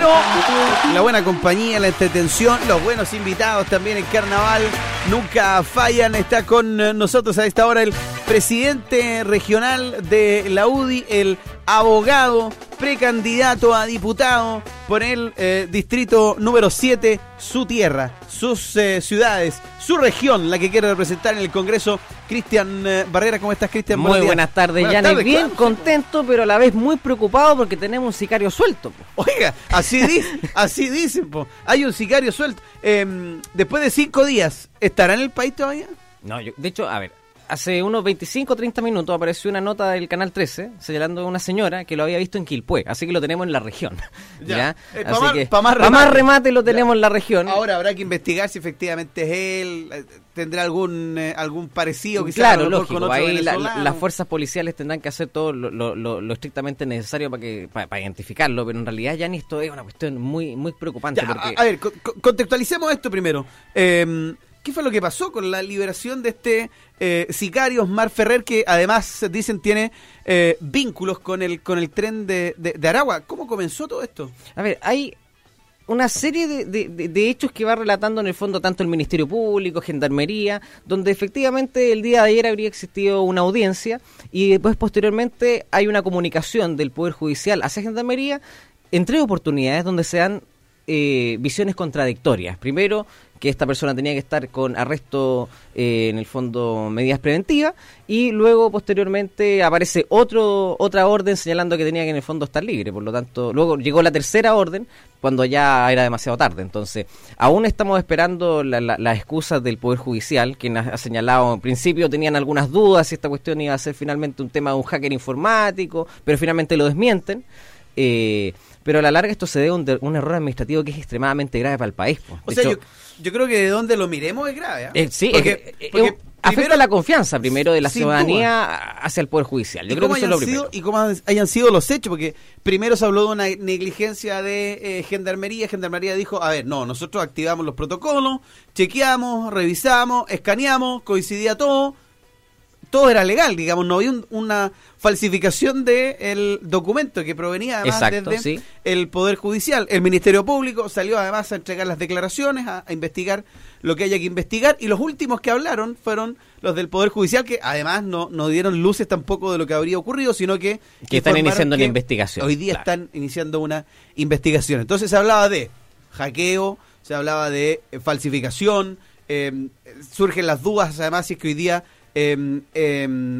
Pero la buena compañía, la entretención, los buenos invitados también en carnaval nunca fallan. Está con nosotros a esta hora el presidente regional de la UDI, el abogado, precandidato a diputado por el eh, distrito número 7, su tierra, sus eh, ciudades, su región, la que quiere representar en el Congreso. Cristian eh, Barrera, ¿cómo estás, Cristian? Muy buenas tardes, Yanni. Bien contento, pero a la vez muy preocupado porque tenemos un sicario suelto. Oiga, así, así dicen, po. hay un sicario suelto. Em, después de cinco días, ¿estará en el país todavía? No, yo, de hecho, a ver, hace unos 25 o 30 minutos apareció una nota del Canal 13 señalando a una señora que lo había visto en Quilpué, así que lo tenemos en la región. ¿ya? Eh, para más, remate, lo tenemos en la región. Ahora habrá que investigar si efectivamente es él, eh, tendrá algún eh, algún parecido quizás claro, lógico, ahí las fuerzas policiales tendrán que hacer todo lo, estrictamente necesario para que para, identificarlo, pero en realidad ya ni esto es una cuestión muy muy preocupante. porque... a, ver, contextualicemos esto primero. Eh, ¿Qué fue lo que pasó con la liberación de este eh, sicario Osmar Ferrer, que además dicen tiene eh, vínculos con el, con el tren de, Aragua? ¿Cómo comenzó todo esto? A ver, hay una serie de, de, hechos que va relatando en el fondo tanto el Ministerio Público, Gendarmería, donde efectivamente el día de ayer habría existido una audiencia y después posteriormente hay una comunicación del Poder Judicial hacia Gendarmería en tres oportunidades donde se dan eh, visiones contradictorias. Primero, que esta persona tenía que estar con arresto, eh, en el fondo, medidas preventivas, y luego, posteriormente, aparece otro otra orden señalando que tenía que, en el fondo, estar libre. Por lo tanto, luego llegó la tercera orden cuando ya era demasiado tarde. Entonces, aún estamos esperando las excusas del Poder Judicial, quien ha, señalado, en principio tenían algunas dudas si esta cuestión iba a ser finalmente un tema de un hacker informático, pero finalmente lo desmienten. Eh, pero a la larga esto se debe a un, error administrativo que es extremadamente grave para el país. O sea, yo, creo que de donde lo miremos es grave. ¿ah? Eh, sí, porque, afecta la confianza primero de la ciudadanía hacia el Poder Judicial. Yo creo que eso es lo primero. y cómo hayan sido los hechos, porque primero se habló de una negligencia de eh, Gendarmería. Gendarmería dijo, a ver, no, nosotros activamos los protocolos, chequeamos, revisamos, escaneamos, coincidía todo todo era legal, digamos, no había una falsificación del el documento que provenía además desde el Poder Judicial. El Ministerio Público salió además a entregar las declaraciones, a, investigar lo que haya que investigar, y los últimos que hablaron fueron los del Poder Judicial, que además no, no dieron luces tampoco de lo que habría ocurrido, sino que... Que, están iniciando una investigación. Hoy día están iniciando una investigación. Entonces se hablaba de hackeo, se hablaba de eh, falsificación, eh, surgen las dudas además si es que hoy día Em,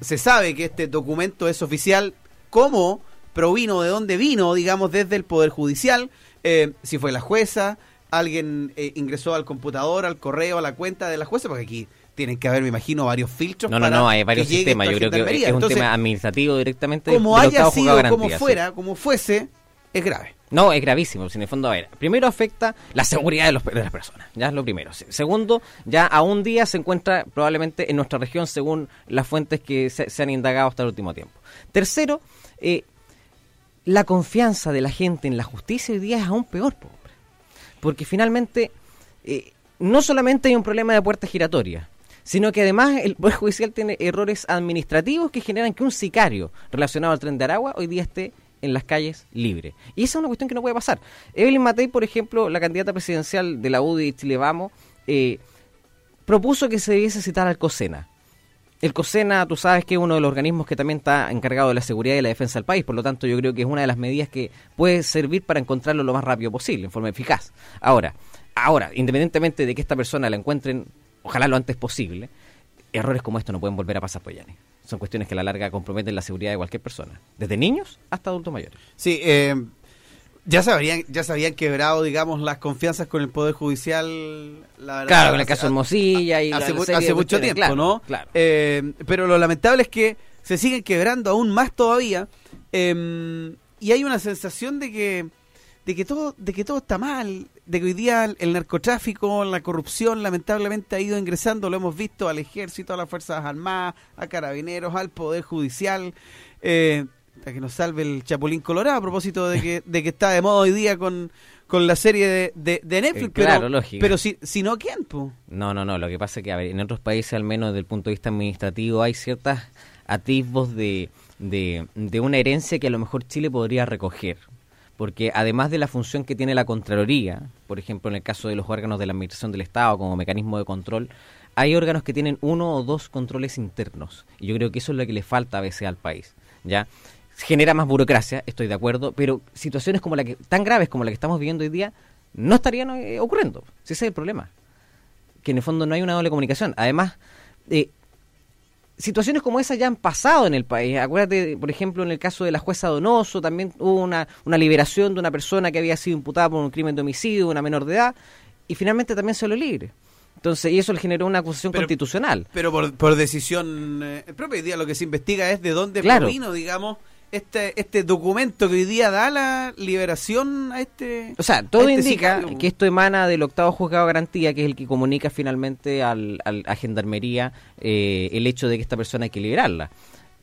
se sabe que este documento es oficial, cómo provino, de dónde vino, digamos, desde el Poder Judicial, em, si fue la jueza, alguien eh, ingresó al computador, al correo, a la cuenta de la jueza, porque aquí tienen que haber, me imagino, varios filtros. No, no, no, hay varios sistemas. Yo creo que es un tema administrativo directamente. Como haya sido, como fuera, como fuese, es grave. No, es gravísimo, sin el fondo, a primero afecta la seguridad de, los, de las personas, ya es lo primero. Segundo, ya a un día se encuentra probablemente en nuestra región según las fuentes que se, han indagado hasta el último tiempo. Tercero, eh, la confianza de la gente en la justicia hoy día es aún peor, porque finalmente eh, no solamente hay un problema de puerta giratoria, sino que además el Poder Judicial tiene errores administrativos que generan que un sicario relacionado al tren de Aragua hoy día esté en las calles libre. Y esa es una cuestión que no puede pasar. Evelyn Matei, por ejemplo, la candidata presidencial de la UDI Chile Vamos, eh, propuso que se debiese citar al COSENA. El COSENA, tú sabes que es uno de los organismos que también está encargado de la seguridad y la defensa del país, por lo tanto yo creo que es una de las medidas que puede servir para encontrarlo lo más rápido posible, en forma eficaz. Ahora, ahora, independientemente de que esta persona la encuentren, ojalá lo antes posible, errores como esto no pueden volver a pasar por Yanni son cuestiones que a la larga comprometen la seguridad de cualquier persona, desde niños hasta adultos mayores. Sí, eh, ya se habían, ya se habían quebrado, digamos, las confianzas con el Poder Judicial. La verdad, claro, en el caso de Hermosilla y hace, hace mucho tiempo, ¿no? Claro. Eh, pero lo lamentable es que se siguen quebrando aún más todavía eh, y hay una sensación de que de que todo de que todo está mal de que hoy día el narcotráfico la corrupción lamentablemente ha ido ingresando lo hemos visto al ejército a las fuerzas armadas a carabineros al poder judicial eh, para que nos salve el chapulín colorado a propósito de que de que está de moda hoy día con con la serie de, de, Netflix, eh, pero, lógico. pero si, si no, ¿quién? No, no, no, lo que pasa es que a ver, en otros países, al menos desde el punto de vista administrativo, hay ciertas atisbos de, de, de una herencia que a lo mejor Chile podría recoger porque además de la función que tiene la Contraloría, por ejemplo en el caso de los órganos de la Administración del Estado como mecanismo de control, hay órganos que tienen uno o dos controles internos. Y yo creo que eso es lo que le falta a veces al país. ¿ya? Genera más burocracia, estoy de acuerdo, pero situaciones como la que, tan graves como la que estamos viviendo hoy día no estarían eh, ocurriendo. Ese es el problema. Que en el fondo no hay una doble comunicación. Además, eh, situaciones como esa ya han pasado en el país. Acuérdate, por ejemplo, en el caso de la jueza Donoso, también hubo una, una liberación de una persona que había sido imputada por un crimen de homicidio, una menor de edad, y finalmente también se lo libre. Entonces, y eso le generó una acusación constitucional. Pero por, por decisión eh, propia, hoy día lo que se investiga es de dónde Claro. provino, digamos, este, este documento que hoy día da la liberación a este. O sea, todo este indica que esto emana del octavo juzgado de garantía, que es el que comunica finalmente al, al- a Gendarmería eh, el hecho de que esta persona hay que liberarla.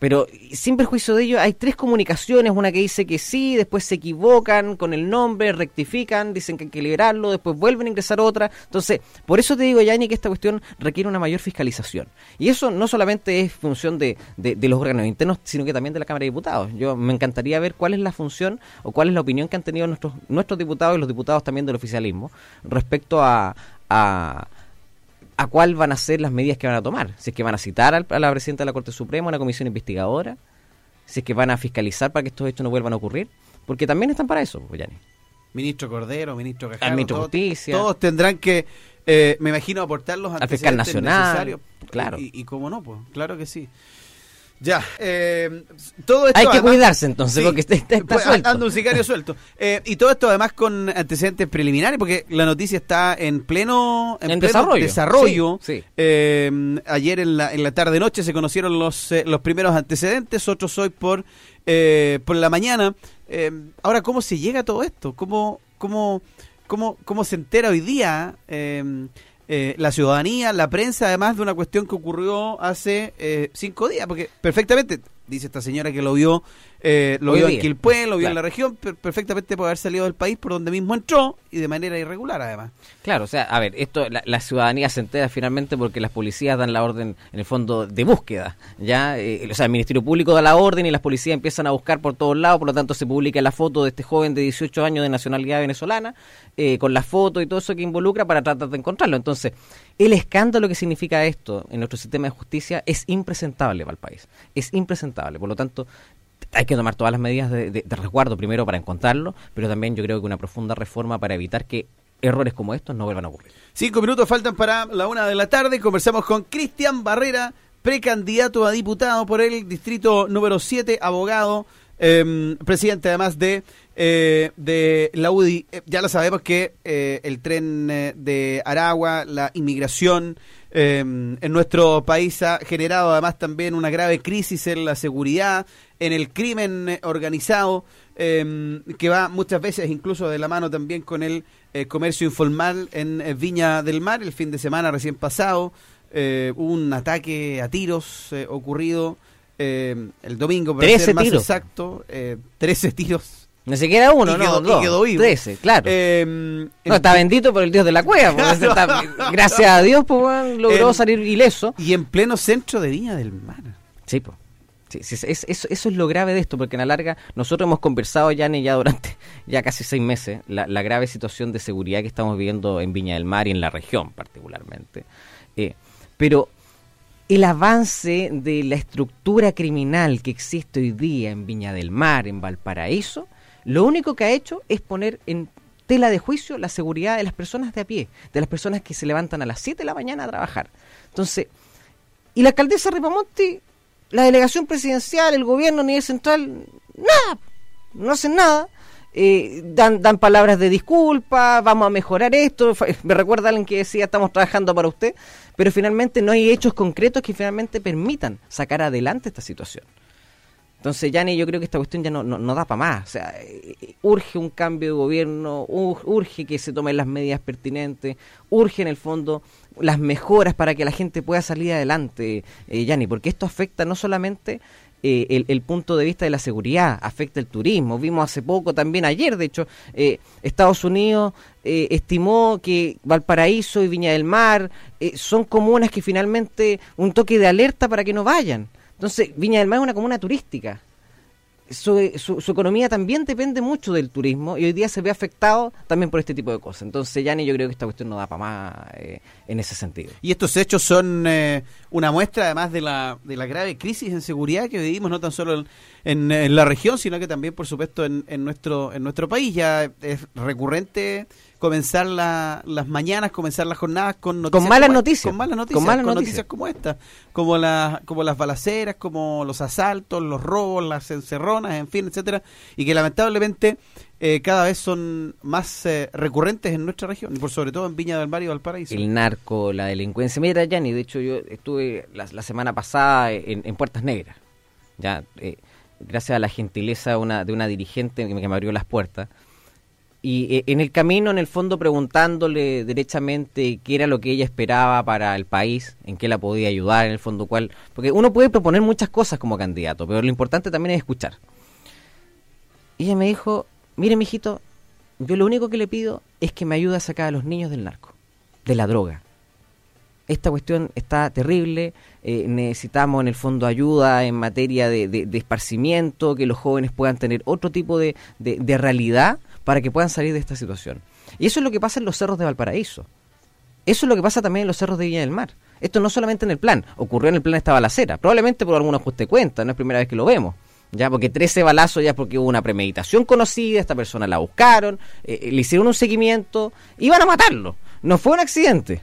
Pero sin perjuicio de ello, hay tres comunicaciones, una que dice que sí, después se equivocan con el nombre, rectifican, dicen que hay que liberarlo, después vuelven a ingresar otra. Entonces, por eso te digo, Yanni, que esta cuestión requiere una mayor fiscalización. Y eso no solamente es función de, de- de los órganos internos, sino que también de la Cámara de Diputados. Yo me encantaría ver cuál es la función o cuál es la opinión que han tenido nuestros, nuestros diputados y los diputados también del oficialismo respecto a, a, a cuál van a ser las medidas que van a tomar. Si es que van a citar al- a la presidenta de la Corte Suprema, una comisión investigadora, si es que van a fiscalizar para que estos hechos no vuelvan a ocurrir, porque también están para eso, pues, Yanni. Ministro Cordero, ministro Cajaro. Ministro todos- Justicia. Todos tendrán que, eh, me imagino, aportar los Al fiscal nacional, necesarios. claro. Y, y cómo no, pues, claro que sí. Ya, eh, todo esto Hay que además- cuidarse entonces, porque está, está- está Pues, suelto. Anda un sicario suelto. Eh, y todo esto además con antecedentes preliminares, porque la noticia está en pleno, En pleno desarrollo. desarrollo. Sí, sí. Eh, ayer en la, en la tarde-noche se conocieron los, eh, los primeros antecedentes, otros hoy por, eh, por la mañana. Eh, ahora, ¿cómo se llega a todo esto? ¿Cómo, cómo, cómo, cómo se entera hoy día eh, la ciudadanía, la prensa, además de una cuestión que ocurrió hace eh, cinco días? Porque perfectamente, dice esta señora que lo vio, eh, lo Hoy vio en. Quilpué, lo vio en la región, per- perfectamente puede haber salido del país por donde mismo entró y de manera irregular además. Claro, o sea, a ver, esto la, la ciudadanía se entera finalmente porque las policías dan la orden, en el fondo, de búsqueda. Ya, Eh, o sea, el Ministerio Público da la orden y las policías empiezan a buscar por todos lados, por lo tanto se publica la foto de este joven de 18 años de nacionalidad venezolana, eh, con la foto y todo eso que involucra para tratar de encontrarlo. Entonces, el escándalo que significa esto en nuestro sistema de justicia es impresentable para el país. Es impresentable. Por lo tanto, hay que tomar todas las medidas de, de- resguardo primero para encontrarlo, pero también yo creo que una profunda reforma para evitar que errores como estos no vuelvan a ocurrir. Cinco minutos faltan para la una de la tarde. Conversamos con Cristian Barrera, precandidato a diputado por el distrito número 7, abogado, eh, presidente además de, eh, de la UDI. Eh, ya lo sabemos que eh, el tren eh, de Aragua, la inmigración eh, en nuestro país ha generado además también una grave crisis en la seguridad, en el crimen organizado, eh, que va muchas veces incluso de la mano también con el comercio informal en Viña del Mar. El fin de semana recién pasado eh, un ataque a tiros ocurrido eh, el domingo, para 13 ser más tiros. exacto, eh, 13 tiros. Ni siquiera uno, Y no, quedó- y dos, quedó vivo. trece, claro. Eh, no, está bendito por el Dios de la cueva, Claro. está- gracias a Dios, pues, logró salir ileso. y en pleno centro de Viña del Mar. Sí, pues. Sí, sí, es- eso, eso es lo grave de esto, porque en la larga nosotros hemos conversado ya, ya durante ya casi seis meses la, la grave situación de seguridad que estamos viviendo en Viña del Mar y en la región particularmente. Eh, pero el avance de la estructura criminal que existe hoy día en Viña del Mar, en Valparaíso, lo único que ha hecho es poner en tela de juicio la seguridad de las personas de a pie, de las personas que se levantan a las 7 de la mañana a trabajar. Entonces, y la alcaldesa Ripamonti, la delegación presidencial, el gobierno a nivel central, nada, no hacen nada. Eh, dan, dan palabras de disculpa, vamos a mejorar esto. Me recuerda alguien que decía, estamos trabajando para usted, pero finalmente no hay hechos concretos que finalmente permitan sacar adelante esta situación. Entonces, Yanni, yo creo que esta cuestión ya no, no, no da para más. O sea, eh, urge un cambio de gobierno, ur- urge que se tomen las medidas pertinentes, urge en el fondo las mejoras para que la gente pueda salir adelante, eh, Yanni, porque esto afecta no solamente eh, el, el punto de vista de la seguridad, afecta el turismo. Vimos hace poco, también ayer, de hecho, eh, Estados Unidos eh, estimó que Valparaíso y Viña del Mar eh, son comunas que finalmente un toque de alerta para que no vayan. Entonces, Viña del Mar es una comuna turística. Su, su, economía también depende mucho del turismo y hoy día se ve afectado también por este tipo de cosas. Entonces, Yanni, yo creo que esta cuestión no da para más eh, en ese sentido. Y estos hechos son eh, una muestra, además de la, de la grave crisis en seguridad que vivimos, no tan solo en, en, la región, sino que también, por supuesto, en, en, nuestro, en nuestro país. Ya es recurrente comenzar la, las mañanas, comenzar las jornadas con noticias. Con malas noticias. Con malas noticias. Con, malas noticias. como esta. Como, las como las balaceras, como los asaltos, los robos, las encerronas, en fin, etcétera. Y que lamentablemente eh, cada vez son más eh, recurrentes en nuestra región, y por sobre todo en Viña del Mar y Valparaíso. El narco, la delincuencia. Mira, Yanni, de hecho yo estuve la, semana pasada en, en, Puertas Negras. Ya, eh, gracias a la gentileza de una, de una dirigente que me abrió las puertas y eh, en el camino, en el fondo, preguntándole derechamente qué era lo que ella esperaba para el país, en qué la podía ayudar, en el fondo, cuál. Porque uno puede proponer muchas cosas como candidato, pero lo importante también es escuchar. Y ella me dijo: Mire, mijito, yo lo único que le pido es que me ayude a sacar a los niños del narco, de la droga. Esta cuestión está terrible, eh, necesitamos en el fondo ayuda en materia de, de, esparcimiento, que los jóvenes puedan tener otro tipo de, de realidad para que puedan salir de esta situación. Y eso es lo que pasa en los cerros de Valparaíso. Eso es lo que pasa también en los cerros de Viña del Mar. Esto no solamente en el plan, ocurrió en el plan esta balacera, probablemente por algún ajuste de cuenta, no es primera vez que lo vemos. Ya, porque 13 balazos ya porque hubo una premeditación conocida, esta persona la buscaron, eh, eh, le hicieron un seguimiento, iban a matarlo. No fue un accidente.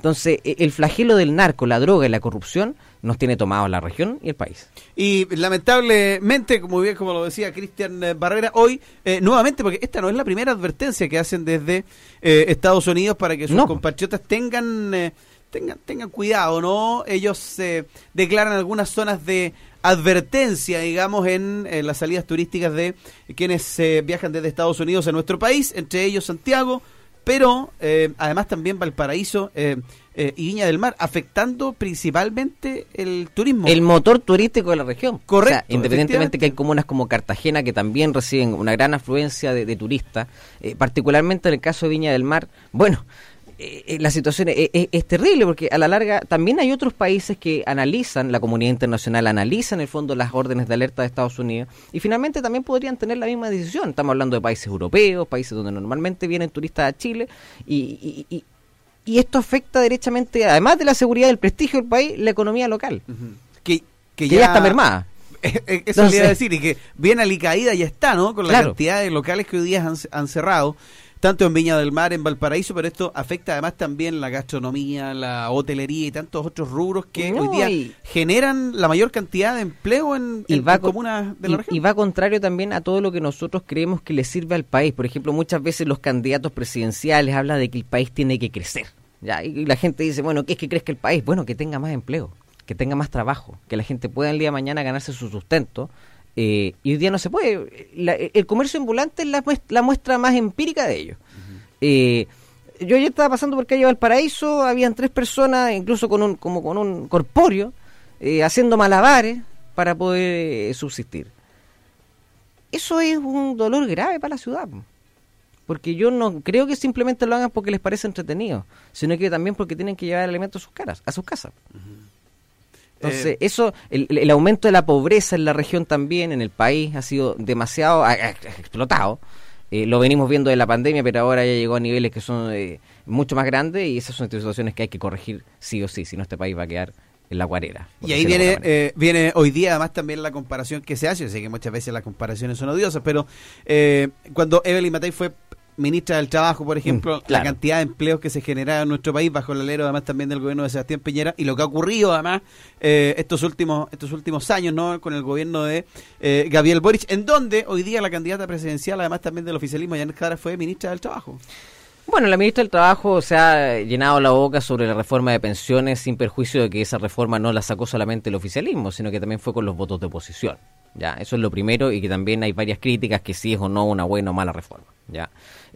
Entonces, e, el flagelo del narco, la droga y la corrupción nos tiene tomado la región y el país. Y lamentablemente, como bien como lo decía Cristian eh, Barrera, hoy eh, nuevamente, porque esta no es la primera advertencia que hacen desde eh, Estados Unidos para que sus compatriotas tengan, tengan tengan cuidado, ¿no? Ellos declaran algunas zonas de advertencia, digamos, en, las salidas turísticas de quienes viajan desde Estados Unidos a nuestro país, entre ellos Santiago, pero además también Valparaíso eh, y Viña del Mar, afectando principalmente el turismo. El motor turístico de la región. Correcto. independientemente que hay comunas como Cartagena que también reciben una gran afluencia de, turistas, eh, particularmente en el caso de Viña del Mar, bueno, eh, la situación es, terrible porque a la larga también hay otros países que analizan, la comunidad internacional analiza en el fondo las órdenes de alerta de Estados Unidos y finalmente también podrían tener la misma decisión. Estamos hablando de países europeos, países donde normalmente vienen turistas a Chile y, y esto afecta derechamente, además de la seguridad del prestigio del país, la economía local. que, que, ya, está mermada. Eso quería decir, y que bien alicaída ya está, ¿no? Con la cantidad de locales que hoy día han, cerrado, tanto en Viña del Mar, en Valparaíso, pero esto afecta además también la gastronomía, la hotelería y tantos otros rubros que hoy día generan la mayor cantidad de empleo en, comunas de la región. Y va contrario también a todo lo que nosotros creemos que le sirve al país. Por ejemplo, muchas veces los candidatos presidenciales hablan de que el país tiene que crecer ya, y la gente dice, bueno, ¿qué es que que el país? Bueno, que tenga más empleo, que tenga más trabajo, que la gente pueda el día de mañana ganarse su sustento. Eh, y hoy día no se puede. el comercio ambulante es la, la, muestra más empírica de ello. Eh, yo ya estaba pasando por calle Valparaíso, habían tres personas, incluso con un, como con un corpóreo, eh, haciendo malabares para poder subsistir. Eso es un dolor grave para la ciudad porque yo no creo que simplemente lo hagan porque les parece entretenido, sino que también porque tienen que llevar alimentos a sus caras, a sus casas. Entonces, eh, eso, el, aumento de la pobreza en la región también, en el país, ha sido demasiado explotado. Eh, lo venimos viendo de la pandemia, pero ahora ya llegó a niveles que son eh, mucho más grandes y esas son situaciones que hay que corregir sí o sí, si no este país va a quedar en la guarera. Y ahí viene, viene hoy día además también la comparación que se hace, yo sé que muchas veces las comparaciones son odiosas, pero cuando Evelyn Matei fue ministra del Trabajo, por ejemplo, mm, la cantidad de empleos que se generaron en nuestro país bajo el alero además también del gobierno de Sebastián Piñera y lo que ha ocurrido además eh, estos últimos estos últimos años no con el gobierno de eh, Gabriel Boric, en donde hoy día la candidata presidencial además también del oficialismo, Janet Jara, fue ministra del Trabajo. Bueno, la ministra del Trabajo se ha llenado la boca sobre la reforma de pensiones sin perjuicio de que esa reforma no la sacó solamente el oficialismo, sino que también fue con los votos de oposición. Ya, eso es lo primero y que también hay varias críticas que si es o no una buena o mala reforma. Ya.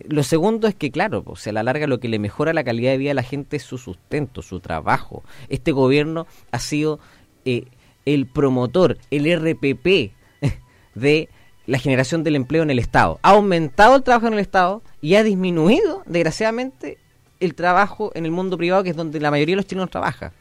Lo segundo es que, claro, o sea, a la larga lo que le mejora la calidad de vida a la gente es su sustento, su trabajo. Este gobierno ha sido eh, el promotor, el RPP de la generación del empleo en el Estado. Ha aumentado el trabajo en el Estado y ha disminuido, desgraciadamente, el trabajo en el mundo privado, que es donde la mayoría de los chilenos trabaja.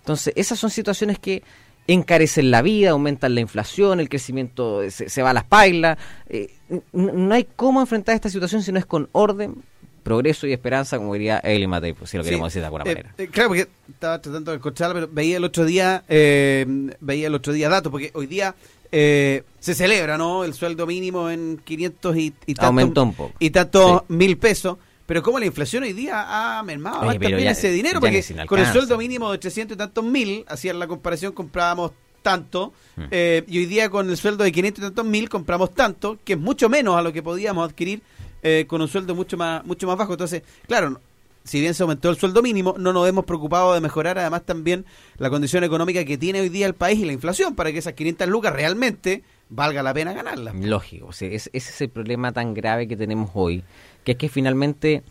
Entonces, esas son situaciones que encarecen la vida, aumentan la inflación, el crecimiento se, se va a las pailas. Eh, no hay cómo enfrentar esta situación si no es con orden, progreso y esperanza, como diría Eli Matei, pues, si lo queremos decir de alguna eh, manera. Eh, claro, porque estaba tratando de escucharla, pero veía el otro día, eh, veía el otro día datos, porque hoy día se celebra, ¿no? El sueldo mínimo en 500 y, y tantos, Aumentó un poco. Y tantos mil pesos. Pero como la inflación hoy día ha mermado Oye, también ya, ese dinero, porque con el sueldo mínimo de 300 y tantos mil, hacían la comparación, comprábamos tanto, hmm. eh, y hoy día con el sueldo de 500 y tantos mil compramos tanto, que es mucho menos a lo que podíamos adquirir eh, con un sueldo mucho más, mucho más bajo. Entonces, claro, si bien se aumentó el sueldo mínimo, no nos hemos preocupado de mejorar además también la condición económica que tiene hoy día el país y la inflación para que esas 500 lucas realmente valga la pena ganarlas. Lógico, ese es el problema tan grave que tenemos hoy, que es que finalmente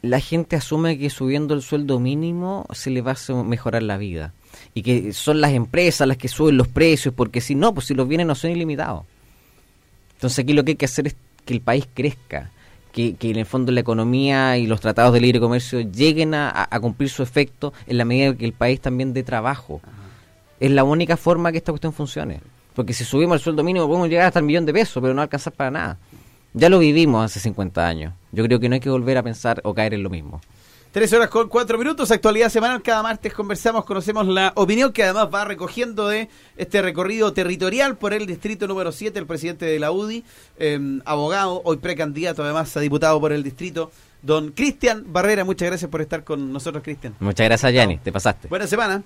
la gente asume que subiendo el sueldo mínimo se le va a mejorar la vida y que son las empresas las que suben los precios porque si no, pues si los bienes no son ilimitados. Entonces aquí lo que hay que hacer es que el país crezca, que, en el fondo la economía y los tratados de libre comercio lleguen a, cumplir su efecto en la medida que el país también dé trabajo. Es la única forma que esta cuestión funcione. Porque si subimos el sueldo mínimo podemos llegar hasta el millón de pesos, pero no alcanzar para nada. Ya lo vivimos hace 50 años. Yo creo que no hay que volver a pensar o caer en lo mismo. Tres horas con cuatro minutos, actualidad semanal. Cada martes conversamos, conocemos la opinión que además va recogiendo de este recorrido territorial por el distrito número 7, el presidente de la UDI, em, abogado, hoy precandidato además a diputado por el distrito, don Cristian Barrera. Muchas gracias por estar con nosotros, Cristian. Muchas gracias, Yanni, te pasaste. Buena semana.